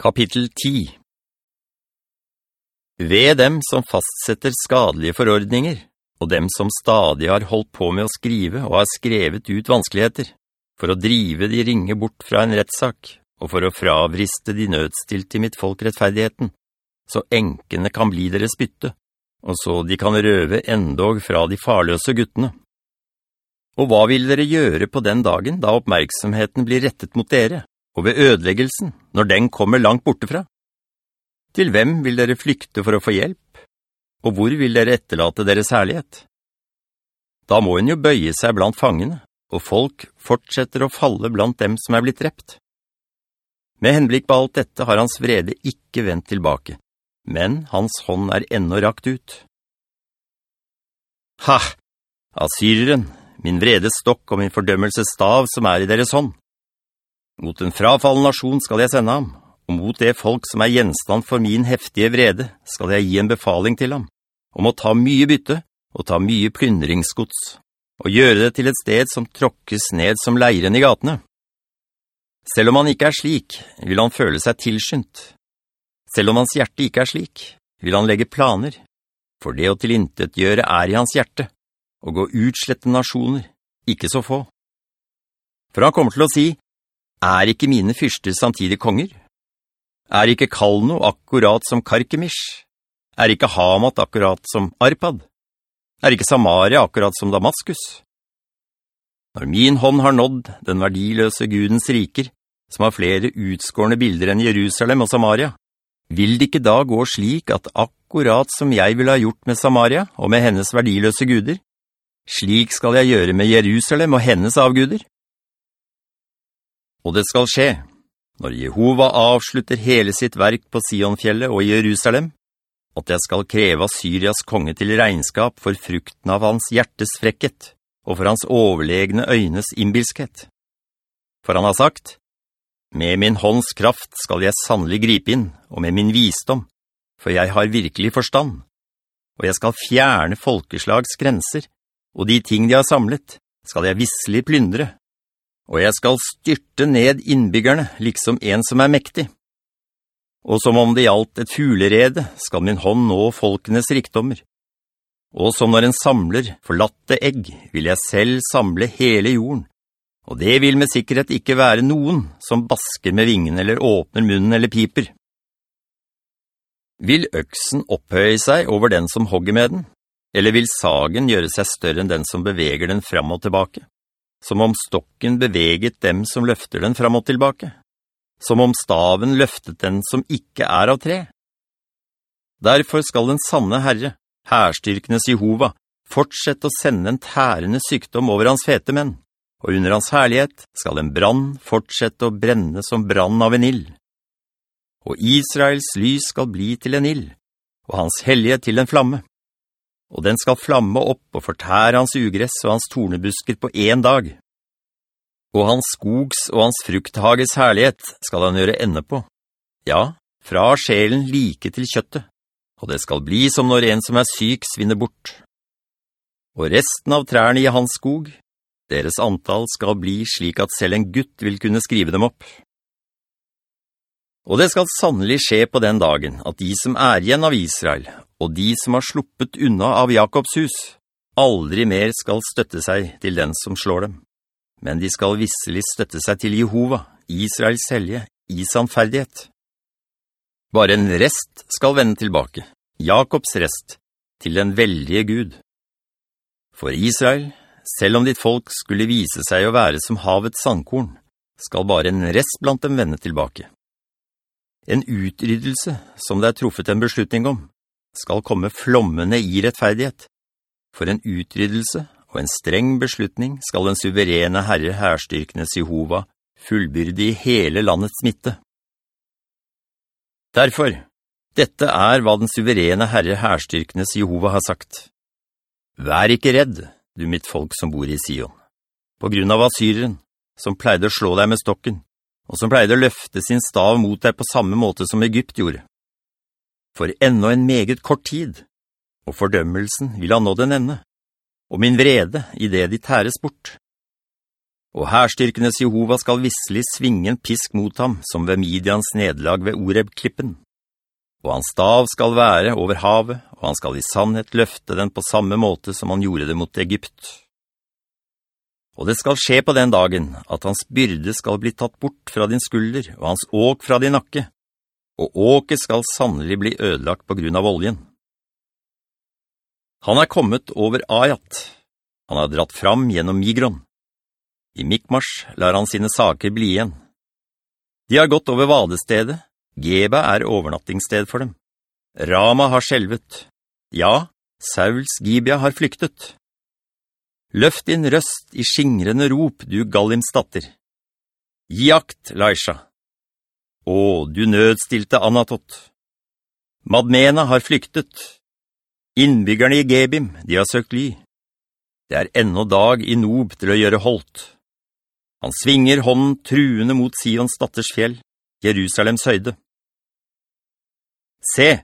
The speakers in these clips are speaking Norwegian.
Kapittel 10 Ved dem som fastsetter skadelige forordninger, og dem som stadig har holdt på med å skrive og har skrevet ut vanskeligheter, for å drive de ringe bort fra en rettsak, og for å fravriste de nødstilt i mitt folk rettferdigheten, så enkene kan bli deres bytte, og så de kan røve endog fra de farløse guttene. Og hva vil dere gjøre på den dagen da oppmerksomheten blir rettet mot dere? Og ved ødeleggelsen, når den kommer langt bortefra? Til hvem vil dere flykte for å få hjelp? Og hvor vil dere etterlate deres herlighet? Da må hun jo bøye seg blant fangene, og folk fortsetter å falle blant dem som er blitt drept. Med henblikk på alt dette har hans vrede ikke vendt tilbake, men hans hånd er enda rakt ut. Ha! Assyreren, min vredes stokk og min fordømmelsestav som er i deres hånd. Mot en frafallen nasjon skal jeg sende ham, og mot det folk som er gjenstand for min heftige vrede skal jeg gi en befaling til ham, om å ta mye bytte og ta mye plyndringsgods, og gjøre det til et sted som tråkkes ned som leiren i gatene. Selv om han ikke er slik, vil han føle seg tilskynt. Selv om hans hjerte ikke er slik, vil han legge planer, for det å tilintetgjøre er i hans hjerte, og gå utslette nasjoner, ikke så få. For han kommer til å si, er ikke mine fyrster samtidig konger? Er ikke Kalno akkurat som Karkemish? Er ikke Hamat akkurat som Arpad? Er ikke Samaria akkurat som Damaskus? Når min hånd har nådd den verdiløse Gudens riker, som har flere utskårende bilder enn Jerusalem og Samaria, vil det ikke da gå slik at akkurat som jeg vil ha gjort med Samaria og med hennes verdiløse guder, slik skal jeg gjøre med Jerusalem og hennes avguder? Og det skal skje, når Jehova avslutter hele sitt verk på Sionfjellet og Jerusalem, at jeg skal kreve Syrias konge til regnskap for frukten av hans hjertes frekket, og for hans overlegne øynes imbilskhet. For han har sagt, «Med min hånds kraft skal jeg sannelig gripe inn, og med min visdom, for jeg har virkelig forstand, og jeg skal fjerne folkeslags grenser, og de ting de har samlet, skal jeg visselig plyndre, og jeg skal styrte ned innbyggerne, liksom en som er mektig. Og som om det gjaldt et fulerede, skal min hånd nå folkenes rikdommer. Og som når en samler forlatte egg, vil jeg selv samle hele jorden. Og det vil med sikkerhet ikke være noen som basker med vingen eller åpner munnen eller piper. Vil øksen opphøye seg over den som hogger med den? Eller vil sagen gjøre seg større enn den som beveger den fram og tilbake? Som om stokken beveget dem som løfter den fram og tilbake, som om staven løftet den som ikke er av tre. Derfor skal den sanne Herre, herstyrkenes Jehova, fortsette å sende en tærende sykdom over hans fete menn, og under hans herlighet skal en brann fortsette å brenne som brann av en ild. Og Israels lys skal bli til en ild, og hans hellige til en flamme og den skal flamme opp og fortære hans ugress og hans tornebusker på en dag. Og hans skogs og hans frukthages herlighet skal han gjøre ende på. Ja, fra sjelen like til kjøttet, og det skal bli som når en som er syk svinner bort. Og resten av trærne i hans skog, deres antall skal bli slik at selv en gutt vil kunne skrive dem opp. Og det skal sannelig skje på den dagen at de som er igjen av Israel, og de som har sluppet unna av Jakobs hus, aldri mer skal støtte seg til den som slår dem. Men de skal visselig støtte seg til Jehova, Israels helge, i samferdighet. Bare en rest skal vende tilbake, Jakobs rest, til den veldige Gud. For Israel, selv om ditt folk skulle vise seg å være som havets sandkorn, skal bare en rest blant dem vende tilbake. En utryddelse som det er truffet en beslutning om, skal komme flommende i rettferdighet. For en utryddelse og en streng beslutning skal den suverene Herre herstyrkenes Jehova fullbyrde i hele landets midte. Derfor, dette er hva den suverene Herre herstyrkenes Jehova har sagt. Vær ikke redd, du mitt folk som bor i Sion, på grunn av Assyren, som pleide å slå deg med stokken, og som pleide å løfte sin stav mot deg på samme måte som Egypt gjorde for enda en meget kort tid, og fordømmelsen vil ha nådd en ende, og min vrede i det de tæres bort. Og herstyrkenes Jehova skal visselig svinge en pisk mot ham, som ved Midians nedlag ved Oreb-klippen. Og hans stav skal være over havet, og han skal i sannhet løfte den på samme måte som han gjorde det mot Egypt. Og det skal skje på den dagen at hans byrde skal bli tatt bort fra din skulder, og hans åk fra din nakke, og åket skal sannelig bli ødelagt på grunn av oljen. Han er kommet over Ayat. Han har dratt fram gjennom Migron. I Mikmars lar han sine saker bli igjen. De har gått over vadestedet. Geba er overnattingssted for dem. Rama har skjelvet. Ja, Sauls Gibia har flyktet. Løft din røst i skingrende rop, du Gallims datter. Gi akt, Laisha. Å, du nødstilte Anatot. Madmena har flyktet. Innbyggerne i Gebim, de har søkt ly. Det er ennå dag i Nob til å gjøre holdt. Han svinger hånden truende mot Sions datters fjell, Jerusalems høyde. Se,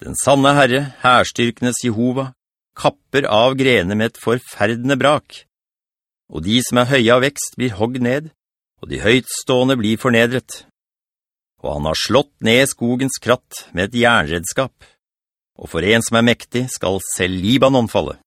den sanne Herre, herstyrkenes Jehova, kapper av grene med et forferdende brak, og de som er høye av vekst blir hogg ned, og de høytstående blir fornedret. Og han har slått ned skogens kratt med et jernredskap, og for en som er mektig skal selv Libanon falle.